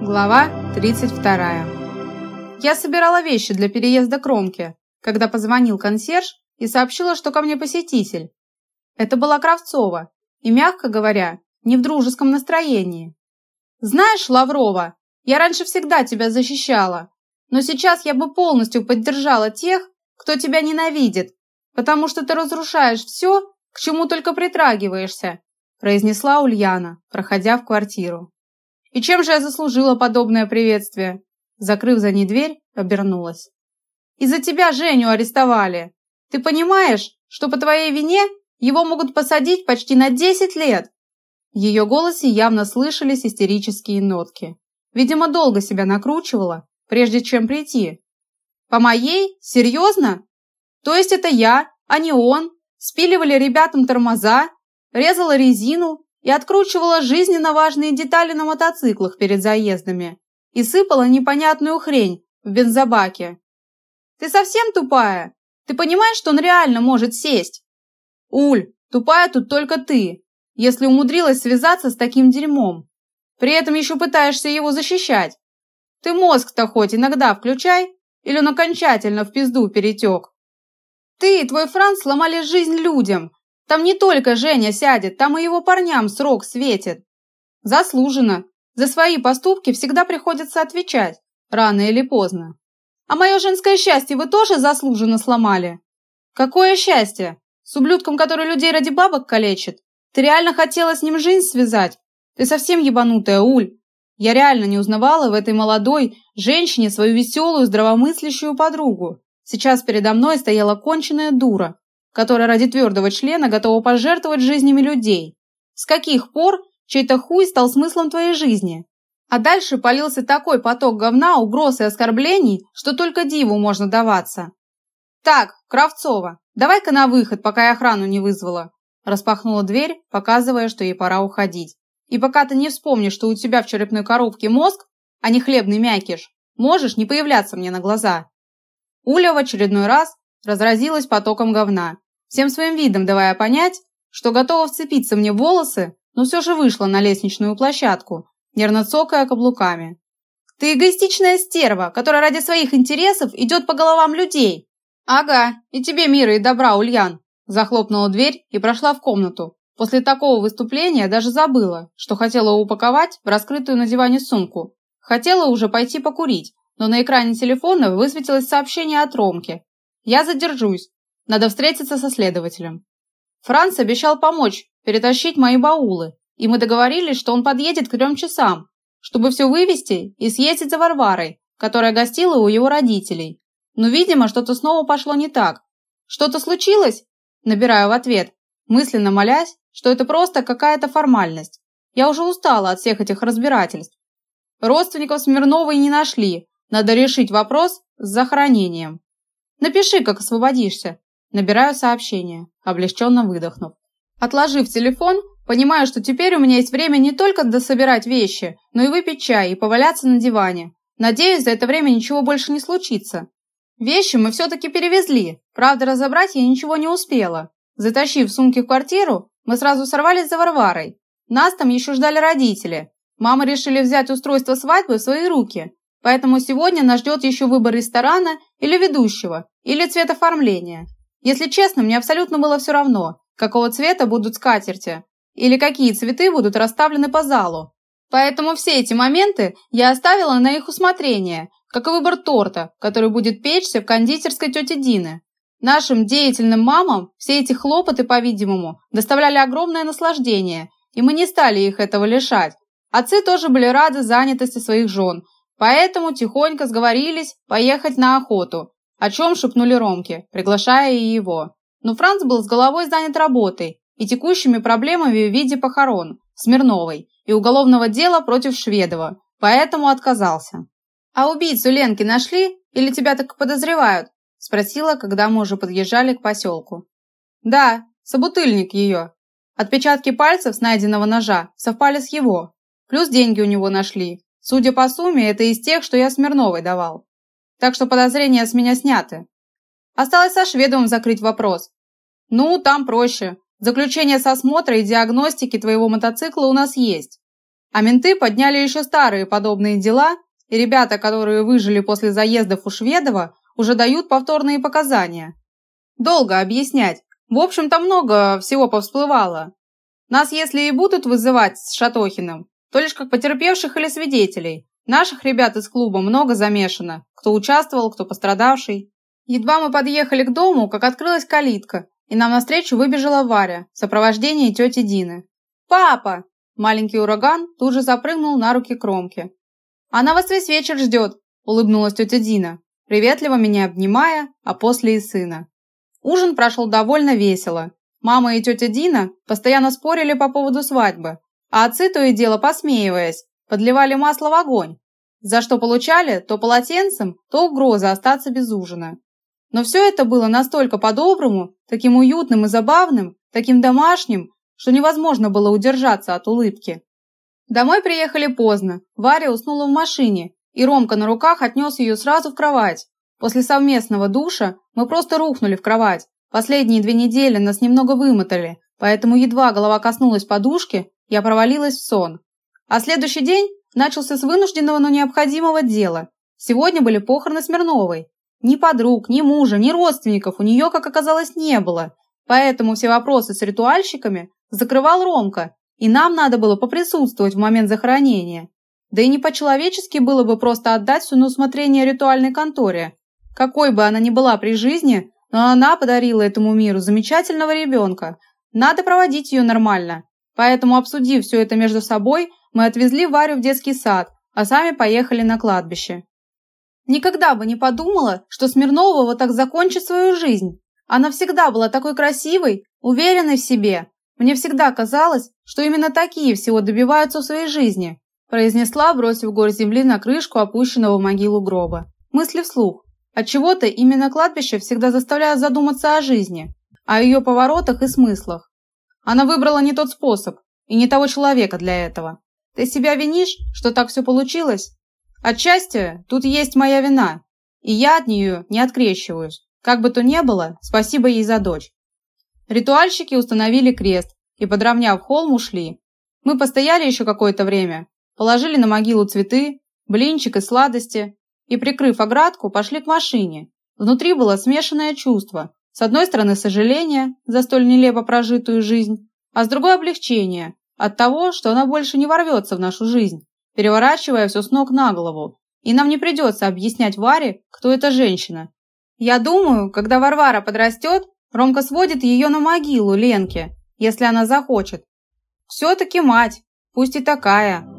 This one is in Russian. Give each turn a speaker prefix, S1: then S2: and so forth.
S1: Глава 32. Я собирала вещи для переезда к Ромке, когда позвонил консьерж и сообщила, что ко мне посетитель. Это была Кравцова, и, мягко говоря, не в дружеском настроении. «Знаешь, Лаврова, я раньше всегда тебя защищала, но сейчас я бы полностью поддержала тех, кто тебя ненавидит, потому что ты разрушаешь все, к чему только притрагиваешься, произнесла Ульяна, проходя в квартиру. И чем же я заслужила подобное приветствие? Закрыв за ней дверь, обернулась. Из-за тебя Женю арестовали. Ты понимаешь, что по твоей вине его могут посадить почти на 10 лет? В ее голосе явно слышались истерические нотки. Видимо, долго себя накручивала, прежде чем прийти. По моей? Серьезно? То есть это я, а не он, спиливали ребятам тормоза, резала резину и откручивала жизненно важные детали на мотоциклах перед заездами и сыпала непонятную хрень в бензобаке. Ты совсем тупая? Ты понимаешь, что он реально может сесть? Уль, тупая тут только ты, если умудрилась связаться с таким дерьмом. При этом еще пытаешься его защищать. Ты мозг-то хоть иногда включай, или он окончательно в пизду перетек. Ты и твой Франц сломали жизнь людям, там не только Женя сядет, там и его парням срок светит. Заслуженно. За свои поступки всегда приходится отвечать, рано или поздно. А мое женское счастье вы тоже заслуженно сломали? Какое счастье? С ублюдком, который людей ради бабок калечит? Ты реально хотела с ним жизнь связать? Ты совсем ебанутая, Уль. Я реально не узнавала в этой молодой женщине свою веселую, здравомыслящую подругу. Сейчас передо мной стояла конченая дура, которая ради твердого члена готова пожертвовать жизнями людей? С каких пор чей-то хуй стал смыслом твоей жизни? А дальше полился такой поток говна, угроз и оскорблений, что только диву можно даваться. Так, Кравцова, давай-ка на выход, пока я охрану не вызвала. Распахнула дверь, показывая, что ей пора уходить. И пока ты не вспомнишь, что у тебя в черепной коробке мозг, а не хлебный мякиш, можешь не появляться мне на глаза. Уля в очередной раз разразилась потоком говна, всем своим видом давая понять, что готова вцепиться мне в волосы, но все же вышла на лестничную площадку, нервно цокая каблуками. «Ты эгоистичная стерва, которая ради своих интересов идет по головам людей!» «Ага, и тебе мира и добра, Ульян!» Захлопнула дверь и прошла в комнату. После такого выступления даже забыла, что хотела упаковать в раскрытую на диване сумку. Хотела уже пойти покурить, но на экране телефона высветилось сообщение от Ромки. «Я задержусь, надо встретиться со следователем. Франц обещал помочь перетащить мои баулы, и мы договорились, что он подъедет к трем часам, чтобы все вывести и съездить за Варварой, которая гостила у его родителей. Но, видимо, что-то снова пошло не так. Что-то случилось? Набираю в ответ, мысленно молясь, что это просто какая-то формальность. Я уже устала от всех этих разбирательств. Родственников Смирновой не нашли, надо решить вопрос с захоронением. Напиши, как освободишься. Набираю сообщение, облегченно выдохнув. Отложив телефон, понимаю, что теперь у меня есть время не только дособирать вещи, но и выпить чай и поваляться на диване. Надеюсь, за это время ничего больше не случится. Вещи мы все-таки перевезли, правда, разобрать я ничего не успела. Затащив сумки в квартиру, мы сразу сорвались за Варварой. Нас там еще ждали родители. Мама решили взять устройство свадьбы в свои руки, поэтому сегодня нас ждет еще выбор ресторана или ведущего, или цвет оформления. Если честно, мне абсолютно было все равно, какого цвета будут скатерти или какие цветы будут расставлены по залу. Поэтому все эти моменты я оставила на их усмотрение, как и выбор торта, который будет печься в кондитерской тети Дины. Нашим деятельным мамам все эти хлопоты, по-видимому, доставляли огромное наслаждение, и мы не стали их этого лишать. Отцы тоже были рады занятости своих жен, поэтому тихонько сговорились поехать на охоту, о чем шепнули Ромке, приглашая и его. Но Франц был с головой занят работой и текущими проблемами в виде похорон Смирновой и уголовного дела против Шведова, поэтому отказался. «А убийцу Ленки нашли или тебя так подозревают?» спросила, когда мы уже подъезжали к поселку. «Да, собутыльник ее. Отпечатки пальцев с найденного ножа совпали с его. Плюс деньги у него нашли. Судя по сумме, это из тех, что я Смирновой давал так что подозрения с меня сняты. Осталось со Шведовым закрыть вопрос. Ну, там проще. Заключение с осмотра и диагностики твоего мотоцикла у нас есть. А менты подняли еще старые подобные дела, и ребята, которые выжили после заездов у Шведова, уже дают повторные показания. Долго объяснять. В общем-то, много всего повсплывало. Нас, если и будут вызывать с Шатохиным, то лишь как потерпевших или свидетелей. Наших ребят из клуба много замешано. Кто участвовал, кто пострадавший. Едва мы подъехали к дому, как открылась калитка, и нам навстречу выбежала Варя в сопровождении тети Дины. «Папа!» Маленький ураган тут же запрыгнул на руки кромки. «Она вас весь вечер ждет!» – улыбнулась тетя Дина, приветливо меня обнимая, а после и сына. Ужин прошел довольно весело. Мама и тетя Дина постоянно спорили по поводу свадьбы, а отцы то и дело посмеиваясь, подливали масло в огонь, за что получали то полотенцем, то угрозы остаться без ужина. Но все это было настолько по-доброму, таким уютным и забавным, таким домашним, что невозможно было удержаться от улыбки. Домой приехали поздно, Варя уснула в машине, и Ромка на руках отнес ее сразу в кровать. После совместного душа мы просто рухнули в кровать. Последние две недели нас немного вымотали, поэтому едва голова коснулась подушки, я провалилась в сон. А следующий день начался с вынужденного, но необходимого дела. Сегодня были похороны Смирновой. Ни подруг, ни мужа, ни родственников у нее, как оказалось, не было. Поэтому все вопросы с ритуальщиками закрывал Ромка, и нам надо было поприсутствовать в момент захоронения. Да и не по-человечески было бы просто отдать все на усмотрение ритуальной конторе. Какой бы она ни была при жизни, но она подарила этому миру замечательного ребенка. Надо проводить ее нормально. Поэтому, обсудив все это между собой, мы отвезли Варю в детский сад, а сами поехали на кладбище. Никогда бы не подумала, что Смирнова вот так закончит свою жизнь. Она всегда была такой красивой, уверенной в себе. Мне всегда казалось, что именно такие всего добиваются в своей жизни, произнесла, бросив горсть земли на крышку опущенного в могилу гроба. Мысли вслух. Отчего-то именно кладбище всегда заставляет задуматься о жизни, о ее поворотах и смыслах. Она выбрала не тот способ и не того человека для этого. Ты себя винишь, что так все получилось? Отчасти тут есть моя вина, и я от нее не открещиваюсь. Как бы то ни было, спасибо ей за дочь. Ритуальщики установили крест и, подровняв холм, ушли. Мы постояли еще какое-то время, положили на могилу цветы, блинчик и сладости, и, прикрыв оградку, пошли к машине. Внутри было смешанное чувство. С одной стороны сожаление за столь нелепо прожитую жизнь, а с другой облегчение от того, что она больше не ворвется в нашу жизнь переворачивая все с ног на голову. И нам не придется объяснять Варе, кто эта женщина. Я думаю, когда Варвара подрастет, Ромка сводит ее на могилу Ленке, если она захочет. Все-таки мать, пусть и такая.